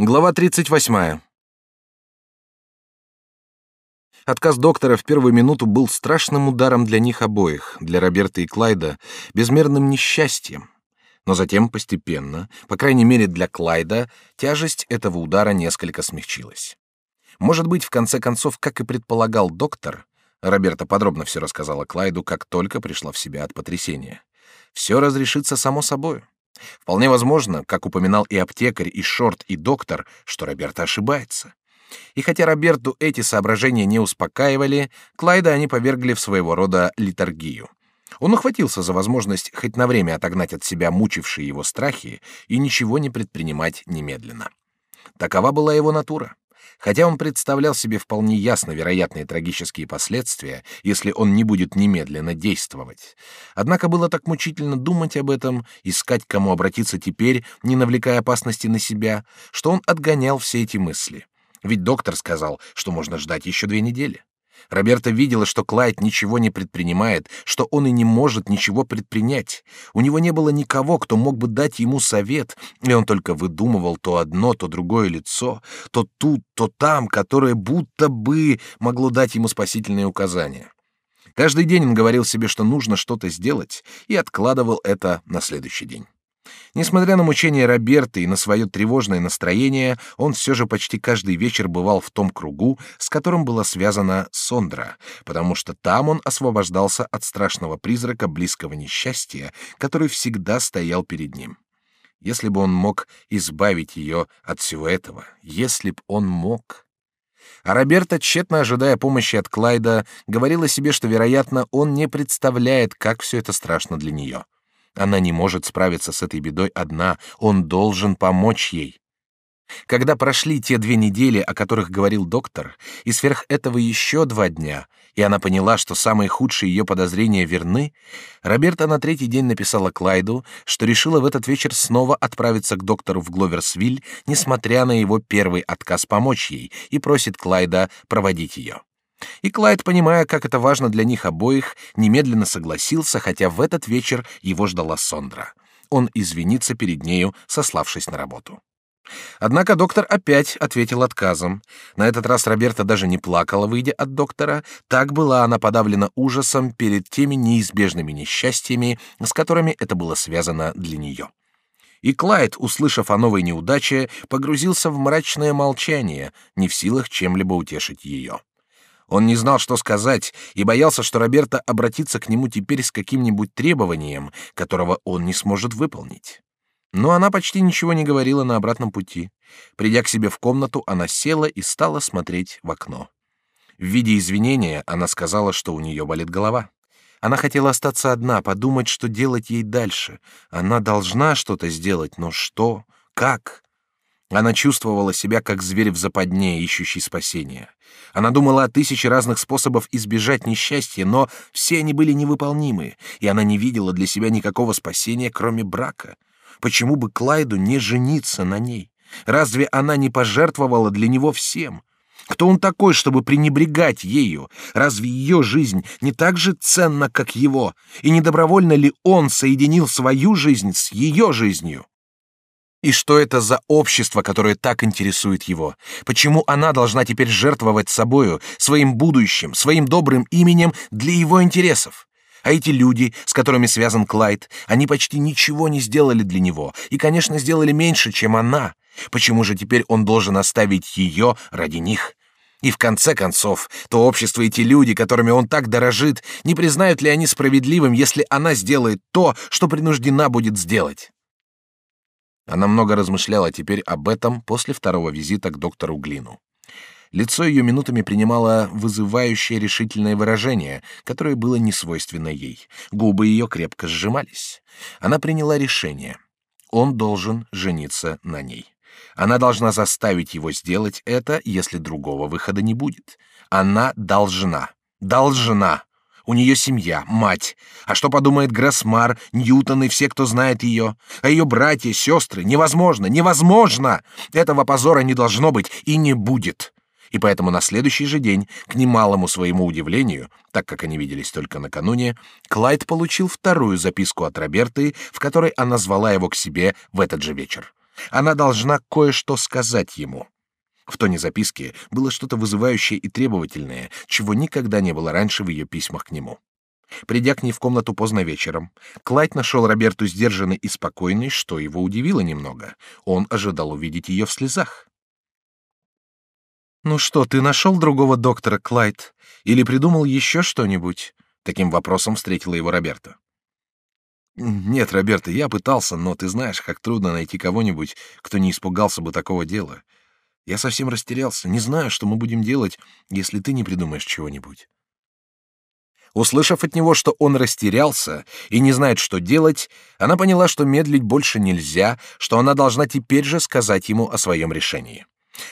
Глава 38. Отказ доктора в первую минуту был страшным ударом для них обоих, для Роберта и Клайда, безмерным несчастьем. Но затем постепенно, по крайней мере для Клайда, тяжесть этого удара несколько смягчилась. Может быть, в конце концов, как и предполагал доктор, Роберта подробно все рассказала Клайду, как только пришла в себя от потрясения. Все разрешится само собой. Вполне возможно, как упоминал и аптекарь, и Шорт, и доктор, что Роберто ошибается. И хотя Роберту эти соображения не успокаивали, Клайда они повергли в своего рода литургию. Он ухватился за возможность хоть на время отогнать от себя мучившие его страхи и ничего не предпринимать немедленно. Такова была его натура. Хотя он представлял себе вполне ясно вероятные трагические последствия, если он не будет немедленно действовать. Однако было так мучительно думать об этом, искать, кому обратиться теперь, не навлекая опасности на себя, что он отгонял все эти мысли. Ведь доктор сказал, что можно ждать еще две недели. Роберта видела, что Клайд ничего не предпринимает, что он и не может ничего предпринять. У него не было никого, кто мог бы дать ему совет, и он только выдумывал то одно, то другое лицо, то тут, то там, которое будто бы могло дать ему спасительные указания. Каждый день он говорил себе, что нужно что-то сделать, и откладывал это на следующий день. Несмотря на мучения Роберта и на свое тревожное настроение, он все же почти каждый вечер бывал в том кругу, с которым была связана Сондра, потому что там он освобождался от страшного призрака близкого несчастья, который всегда стоял перед ним. Если бы он мог избавить ее от всего этого, если б он мог. А Роберта, тщетно ожидая помощи от Клайда, говорила себе, что, вероятно, он не представляет, как все это страшно для нее. Она не может справиться с этой бедой одна, он должен помочь ей. Когда прошли те две недели, о которых говорил доктор, и сверх этого еще два дня, и она поняла, что самые худшие ее подозрения верны, Роберта на третий день написала Клайду, что решила в этот вечер снова отправиться к доктору в Гловерсвиль, несмотря на его первый отказ помочь ей, и просит Клайда проводить ее. И Клайд, понимая, как это важно для них обоих, немедленно согласился, хотя в этот вечер его ждала Сондра. Он извинится перед нею, сославшись на работу. Однако доктор опять ответил отказом. На этот раз Роберта даже не плакала, выйдя от доктора. Так была она подавлена ужасом перед теми неизбежными несчастьями, с которыми это было связано для нее. И Клайд, услышав о новой неудаче, погрузился в мрачное молчание, не в силах чем-либо утешить ее. Он не знал, что сказать, и боялся, что Роберта обратится к нему теперь с каким-нибудь требованием, которого он не сможет выполнить. Но она почти ничего не говорила на обратном пути. Придя к себе в комнату, она села и стала смотреть в окно. В виде извинения она сказала, что у нее болит голова. Она хотела остаться одна, подумать, что делать ей дальше. Она должна что-то сделать, но что? Как? Она чувствовала себя как зверь в западне, ищущий спасения. Она думала о тысяче разных способов избежать несчастья, но все они были невыполнимы, и она не видела для себя никакого спасения, кроме брака. Почему бы Клайду не жениться на ней? Разве она не пожертвовала для него всем? Кто он такой, чтобы пренебрегать ею? Разве ее жизнь не так же ценна, как его? И не добровольно ли он соединил свою жизнь с ее жизнью? И что это за общество, которое так интересует его? Почему она должна теперь жертвовать собою, своим будущим, своим добрым именем для его интересов? А эти люди, с которыми связан Клайд, они почти ничего не сделали для него, и, конечно, сделали меньше, чем она. Почему же теперь он должен оставить ее ради них? И в конце концов, то общество и те люди, которыми он так дорожит, не признают ли они справедливым, если она сделает то, что принуждена будет сделать? Она много размышляла теперь об этом после второго визита к доктору Глину. Лицо ее минутами принимало вызывающее решительное выражение, которое было несвойственно ей. Губы ее крепко сжимались. Она приняла решение. Он должен жениться на ней. Она должна заставить его сделать это, если другого выхода не будет. Она должна. Должна. У нее семья, мать. А что подумает Гроссмар, Ньютон и все, кто знает ее? А ее братья, сестры? Невозможно, невозможно! Этого позора не должно быть и не будет. И поэтому на следующий же день, к немалому своему удивлению, так как они виделись только накануне, Клайд получил вторую записку от Роберты, в которой она звала его к себе в этот же вечер. Она должна кое-что сказать ему. В тоне записки было что-то вызывающее и требовательное, чего никогда не было раньше в ее письмах к нему. Придя к ней в комнату поздно вечером, Клайд нашел Роберту сдержанной и спокойной, что его удивило немного. Он ожидал увидеть ее в слезах. «Ну что, ты нашел другого доктора, Клайд? Или придумал еще что-нибудь?» Таким вопросом встретила его Роберта. «Нет, Роберта, я пытался, но ты знаешь, как трудно найти кого-нибудь, кто не испугался бы такого дела. Я совсем растерялся, не знаю, что мы будем делать, если ты не придумаешь чего-нибудь. Услышав от него, что он растерялся и не знает, что делать, она поняла, что медлить больше нельзя, что она должна теперь же сказать ему о своем решении.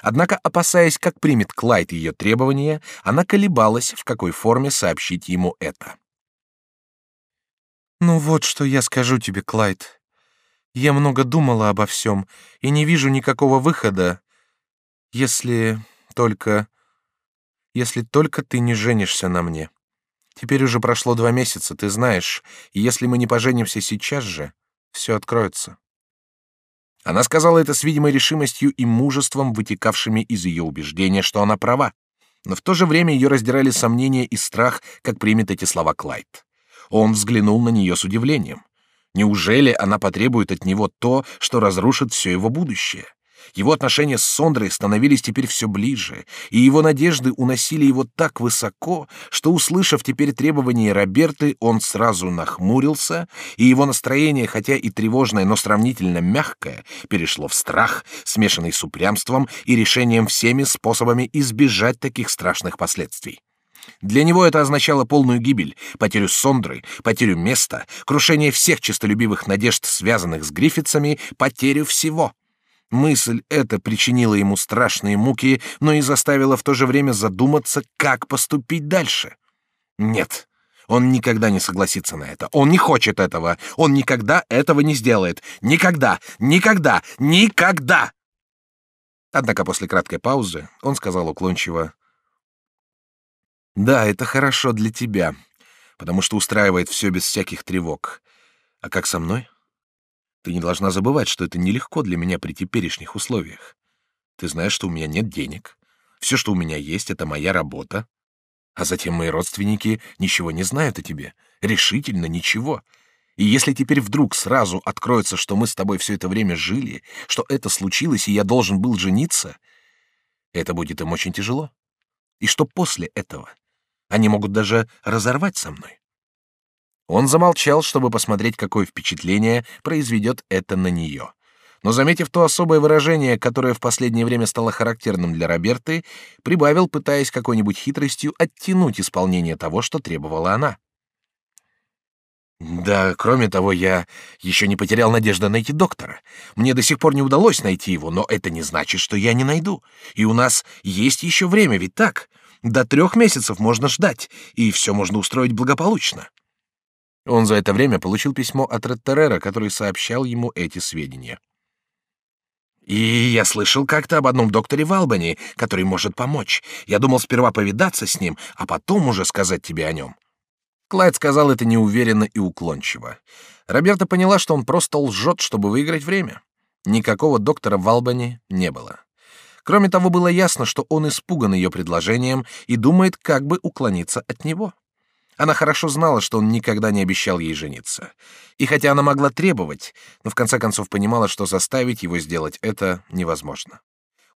Однако, опасаясь, как примет Клайд ее требования, она колебалась, в какой форме сообщить ему это. «Ну вот, что я скажу тебе, Клайд. Я много думала обо всем и не вижу никакого выхода, если только... Если только ты не женишься на мне. Теперь уже прошло два месяца, ты знаешь, и если мы не поженимся сейчас же, все откроется. Она сказала это с видимой решимостью и мужеством, вытекавшими из ее убеждения, что она права. Но в то же время ее раздирали сомнения и страх, как примет эти слова Клайд. Он взглянул на нее с удивлением. Неужели она потребует от него то, что разрушит все его будущее? Его отношения с Сондрой становились теперь все ближе, и его надежды уносили его так высоко, что, услышав теперь требования Роберты, он сразу нахмурился, и его настроение, хотя и тревожное, но сравнительно мягкое, перешло в страх, смешанный с упрямством и решением всеми способами избежать таких страшных последствий. Для него это означало полную гибель, потерю Сондры, потерю места, крушение всех честолюбивых надежд, связанных с Гриффитсами, потерю всего — Мысль эта причинила ему страшные муки, но и заставила в то же время задуматься, как поступить дальше. Нет, он никогда не согласится на это. Он не хочет этого. Он никогда этого не сделает. Никогда, никогда, никогда. Однако после краткой паузы он сказал уклончиво: "Да, это хорошо для тебя, потому что устраивает все без всяких тревог. А как со мной? Ты не должна забывать, что это нелегко для меня при теперешних условиях. Ты знаешь, что у меня нет денег. Все, что у меня есть, это моя работа. А затем мои родственники ничего не знают о тебе. Решительно ничего. И если теперь вдруг сразу откроется, что мы с тобой все это время жили, что это случилось, и я должен был жениться, это будет им очень тяжело. И что после этого? Они могут даже разорвать со мной. Он замолчал, чтобы посмотреть, какое впечатление произведет это на нее. Но, заметив то особое выражение, которое в последнее время стало характерным для Роберты, прибавил, пытаясь какой-нибудь хитростью оттянуть исполнение того, что требовала она. Да, кроме того, я еще не потерял надежды найти доктора. Мне до сих пор не удалось найти его, но это не значит, что я не найду. И у нас есть еще время, ведь так? До трех месяцев можно ждать, и все можно устроить благополучно. Он за это время получил письмо от Реттерера, который сообщал ему эти сведения. «И я слышал как-то об одном докторе в который может помочь. Я думал сперва повидаться с ним, а потом уже сказать тебе о нем». Клайд сказал это неуверенно и уклончиво. Роберта поняла, что он просто лжет, чтобы выиграть время. Никакого доктора в не было. Кроме того, было ясно, что он испуган ее предложением и думает, как бы уклониться от него. Она хорошо знала, что он никогда не обещал ей жениться. И хотя она могла требовать, но в конце концов понимала, что заставить его сделать это невозможно.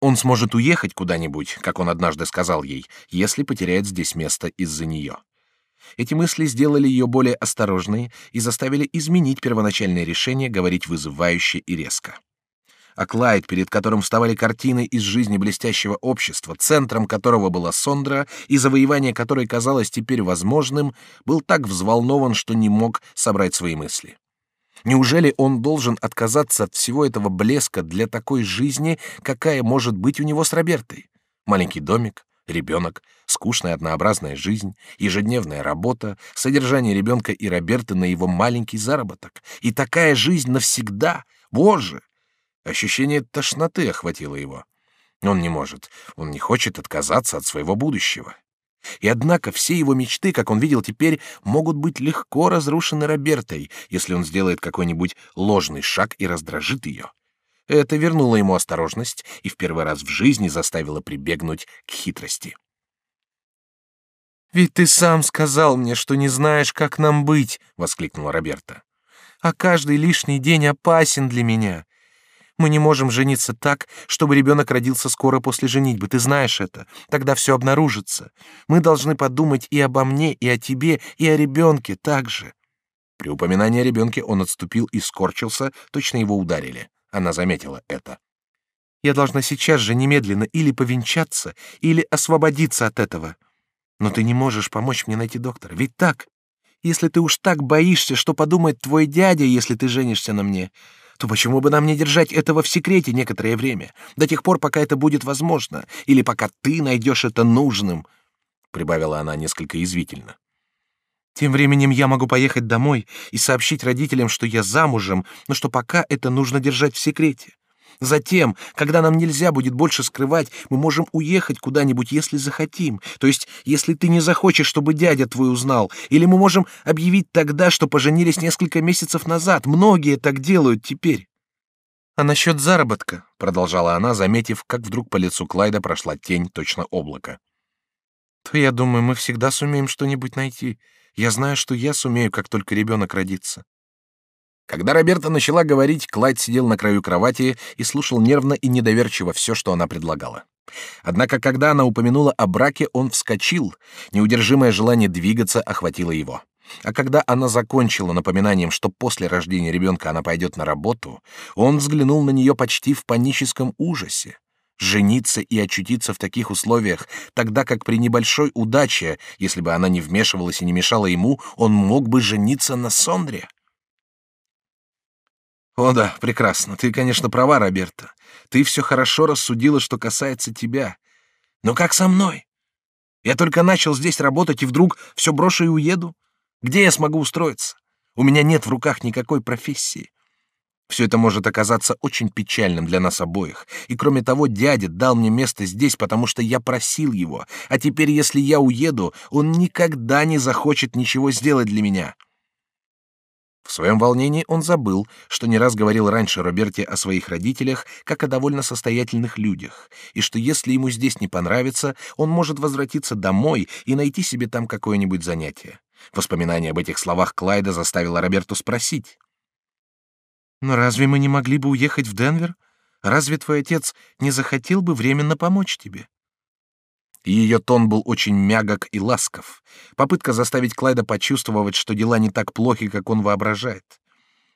Он сможет уехать куда-нибудь, как он однажды сказал ей, если потеряет здесь место из-за нее. Эти мысли сделали ее более осторожной и заставили изменить первоначальное решение говорить вызывающе и резко а Клайд, перед которым вставали картины из жизни блестящего общества, центром которого была Сондра и завоевание которой казалось теперь возможным, был так взволнован, что не мог собрать свои мысли. Неужели он должен отказаться от всего этого блеска для такой жизни, какая может быть у него с Робертой? Маленький домик, ребенок, скучная однообразная жизнь, ежедневная работа, содержание ребенка и Роберты на его маленький заработок. И такая жизнь навсегда. Боже! Ощущение тошноты охватило его. Он не может, он не хочет отказаться от своего будущего. И однако все его мечты, как он видел теперь, могут быть легко разрушены Робертой, если он сделает какой-нибудь ложный шаг и раздражит ее. Это вернуло ему осторожность и в первый раз в жизни заставило прибегнуть к хитрости. «Ведь ты сам сказал мне, что не знаешь, как нам быть!» — воскликнула Роберта. «А каждый лишний день опасен для меня. Мы не можем жениться так, чтобы ребенок родился скоро после женитьбы. Ты знаешь это. Тогда все обнаружится. Мы должны подумать и обо мне, и о тебе, и о ребенке также». При упоминании о ребенке он отступил и скорчился, точно его ударили. Она заметила это. «Я должна сейчас же немедленно или повенчаться, или освободиться от этого. Но ты не можешь помочь мне найти доктора, ведь так? Если ты уж так боишься, что подумает твой дядя, если ты женишься на мне, то почему бы нам не держать этого в секрете некоторое время, до тех пор, пока это будет возможно, или пока ты найдешь это нужным?» Прибавила она несколько извительно. Тем временем я могу поехать домой и сообщить родителям, что я замужем, но что пока это нужно держать в секрете. Затем, когда нам нельзя будет больше скрывать, мы можем уехать куда-нибудь, если захотим. То есть, если ты не захочешь, чтобы дядя твой узнал, или мы можем объявить тогда, что поженились несколько месяцев назад. Многие так делают теперь. А насчет заработка, продолжала она, заметив, как вдруг по лицу Клайда прошла тень, точно облако. То я думаю, мы всегда сумеем что-нибудь найти. Я знаю, что я сумею, как только ребенок родится. Когда Роберта начала говорить, Клайд сидел на краю кровати и слушал нервно и недоверчиво все, что она предлагала. Однако, когда она упомянула о браке, он вскочил. Неудержимое желание двигаться охватило его. А когда она закончила напоминанием, что после рождения ребенка она пойдет на работу, он взглянул на нее почти в паническом ужасе жениться и очутиться в таких условиях, тогда как при небольшой удаче, если бы она не вмешивалась и не мешала ему, он мог бы жениться на Сондре. О да, прекрасно. Ты, конечно, права, Роберта. Ты все хорошо рассудила, что касается тебя. Но как со мной? Я только начал здесь работать и вдруг все брошу и уеду. Где я смогу устроиться? У меня нет в руках никакой профессии. Все это может оказаться очень печальным для нас обоих. И кроме того, дядя дал мне место здесь, потому что я просил его. А теперь, если я уеду, он никогда не захочет ничего сделать для меня. В своем волнении он забыл, что не раз говорил раньше Роберте о своих родителях, как о довольно состоятельных людях, и что если ему здесь не понравится, он может возвратиться домой и найти себе там какое-нибудь занятие. Воспоминание об этих словах Клайда заставило Роберту спросить. Но разве мы не могли бы уехать в Денвер? Разве твой отец не захотел бы временно помочь тебе? Ее тон был очень мягок и ласков. Попытка заставить Клайда почувствовать, что дела не так плохи, как он воображает.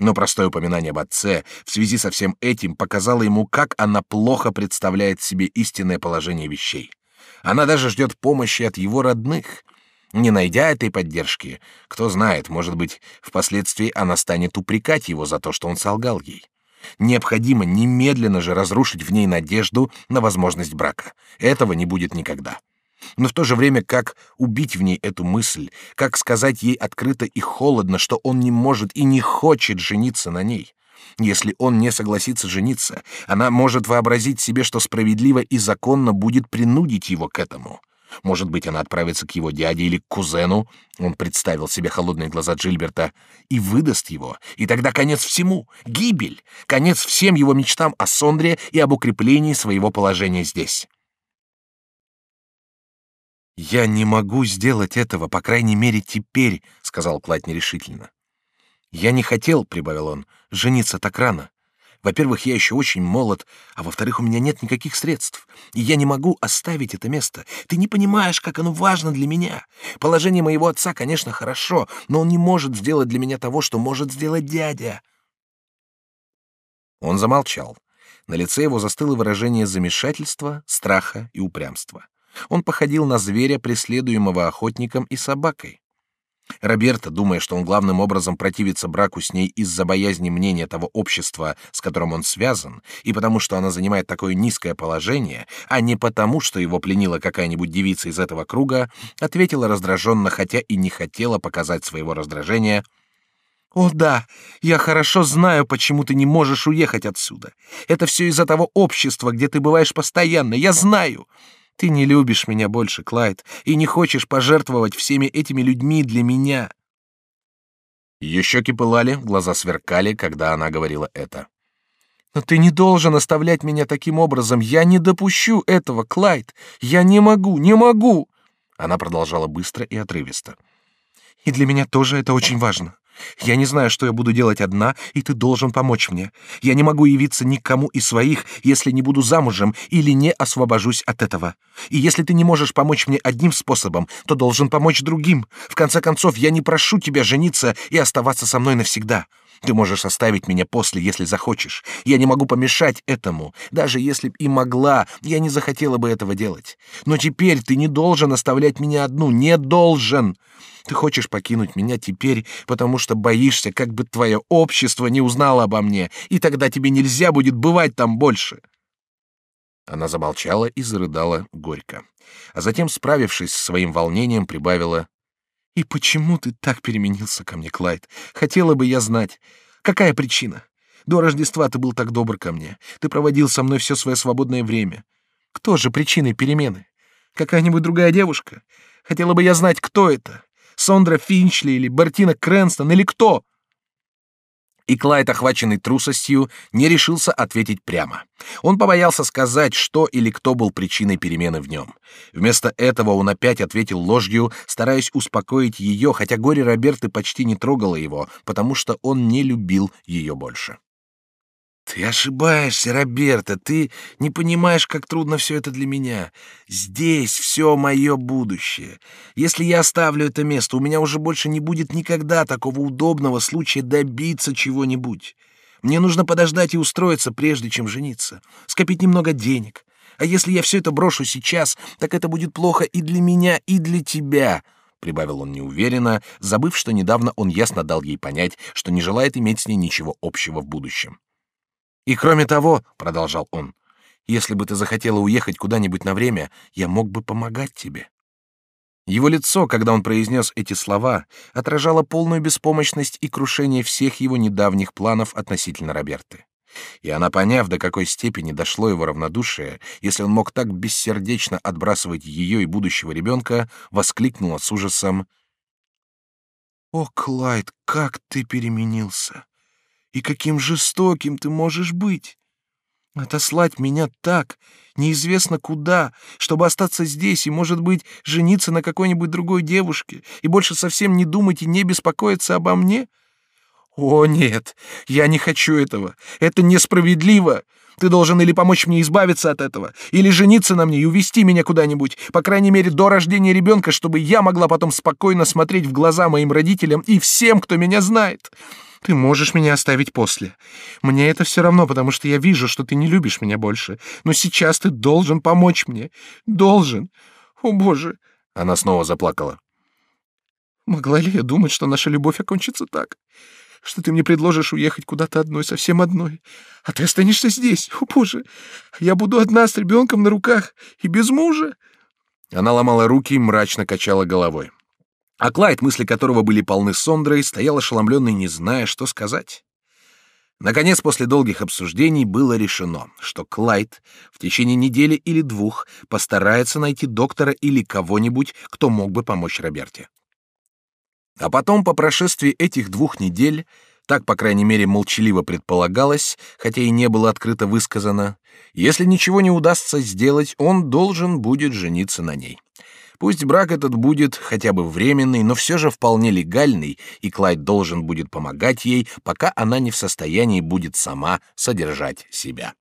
Но простое упоминание об отце в связи со всем этим показало ему, как она плохо представляет себе истинное положение вещей. Она даже ждет помощи от его родных — не найдя этой поддержки, кто знает, может быть, впоследствии она станет упрекать его за то, что он солгал ей. Необходимо немедленно же разрушить в ней надежду на возможность брака. Этого не будет никогда. Но в то же время, как убить в ней эту мысль, как сказать ей открыто и холодно, что он не может и не хочет жениться на ней. Если он не согласится жениться, она может вообразить себе, что справедливо и законно будет принудить его к этому. Может быть, она отправится к его дяде или к кузену, он представил себе холодные глаза Джильберта, и выдаст его, и тогда конец всему, гибель, конец всем его мечтам о Сондре и об укреплении своего положения здесь. «Я не могу сделать этого, по крайней мере, теперь», — сказал Клайд нерешительно. «Я не хотел», — прибавил он, — «жениться так рано. Во-первых, я еще очень молод, а во-вторых, у меня нет никаких средств, и я не могу оставить это место. Ты не понимаешь, как оно важно для меня. Положение моего отца, конечно, хорошо, но он не может сделать для меня того, что может сделать дядя. Он замолчал. На лице его застыло выражение замешательства, страха и упрямства. Он походил на зверя, преследуемого охотником и собакой. Роберта, думая, что он главным образом противится браку с ней из-за боязни мнения того общества, с которым он связан, и потому что она занимает такое низкое положение, а не потому, что его пленила какая-нибудь девица из этого круга, ответила раздраженно, хотя и не хотела показать своего раздражения. «О да, я хорошо знаю, почему ты не можешь уехать отсюда. Это все из-за того общества, где ты бываешь постоянно, я знаю. Ты не любишь меня больше, Клайд, и не хочешь пожертвовать всеми этими людьми для меня. Ее щеки пылали, глаза сверкали, когда она говорила это. Но ты не должен оставлять меня таким образом. Я не допущу этого, Клайд. Я не могу, не могу. Она продолжала быстро и отрывисто. И для меня тоже это очень важно. Я не знаю, что я буду делать одна, и ты должен помочь мне. Я не могу явиться никому из своих, если не буду замужем или не освобожусь от этого. И если ты не можешь помочь мне одним способом, то должен помочь другим. В конце концов, я не прошу тебя жениться и оставаться со мной навсегда. Ты можешь оставить меня после, если захочешь. Я не могу помешать этому. Даже если б и могла, я не захотела бы этого делать. Но теперь ты не должен оставлять меня одну. Не должен. Ты хочешь покинуть меня теперь, потому что боишься, как бы твое общество не узнало обо мне, и тогда тебе нельзя будет бывать там больше. Она замолчала и зарыдала горько, а затем, справившись с своим волнением, прибавила: "И почему ты так переменился ко мне, Клайд? Хотела бы я знать, какая причина? До Рождества ты был так добр ко мне, ты проводил со мной все свое свободное время. Кто же причиной перемены? Какая-нибудь другая девушка? Хотела бы я знать, кто это. Сондра Финчли или Бертина Крэнстон или кто? И Клайд, охваченный трусостью, не решился ответить прямо. Он побоялся сказать, что или кто был причиной перемены в нем. Вместо этого он опять ответил ложью, стараясь успокоить ее, хотя горе Роберты почти не трогало его, потому что он не любил ее больше. Ты ошибаешься, Роберта, ты не понимаешь, как трудно все это для меня. Здесь все мое будущее. Если я оставлю это место, у меня уже больше не будет никогда такого удобного случая добиться чего-нибудь. Мне нужно подождать и устроиться, прежде чем жениться, скопить немного денег. А если я все это брошу сейчас, так это будет плохо и для меня, и для тебя. — прибавил он неуверенно, забыв, что недавно он ясно дал ей понять, что не желает иметь с ней ничего общего в будущем. И кроме того, продолжал он, если бы ты захотела уехать куда-нибудь на время, я мог бы помогать тебе. Его лицо, когда он произнес эти слова, отражало полную беспомощность и крушение всех его недавних планов относительно Роберты. И она, поняв, до какой степени дошло его равнодушие, если он мог так бессердечно отбрасывать ее и будущего ребенка, воскликнула с ужасом: "О, Клайд, как ты переменился! И каким жестоким ты можешь быть! Отослать меня так, неизвестно куда, чтобы остаться здесь и, может быть, жениться на какой-нибудь другой девушке и больше совсем не думать и не беспокоиться обо мне? О, нет, я не хочу этого. Это несправедливо. Ты должен или помочь мне избавиться от этого, или жениться на мне и увести меня куда-нибудь, по крайней мере, до рождения ребенка, чтобы я могла потом спокойно смотреть в глаза моим родителям и всем, кто меня знает. Ты можешь меня оставить после. Мне это все равно, потому что я вижу, что ты не любишь меня больше. Но сейчас ты должен помочь мне. Должен. О, Боже!» Она снова заплакала. «Могла ли я думать, что наша любовь окончится так? Что ты мне предложишь уехать куда-то одной, совсем одной, а ты останешься здесь? О, Боже! Я буду одна с ребенком на руках и без мужа!» Она ломала руки и мрачно качала головой. А Клайд, мысли которого были полны сондрой, стоял ошеломленный, не зная, что сказать. Наконец, после долгих обсуждений было решено, что Клайд в течение недели или двух постарается найти доктора или кого-нибудь, кто мог бы помочь Роберте. А потом, по прошествии этих двух недель, так, по крайней мере, молчаливо предполагалось, хотя и не было открыто высказано, если ничего не удастся сделать, он должен будет жениться на ней. Пусть брак этот будет хотя бы временный, но все же вполне легальный, и Клайд должен будет помогать ей, пока она не в состоянии будет сама содержать себя.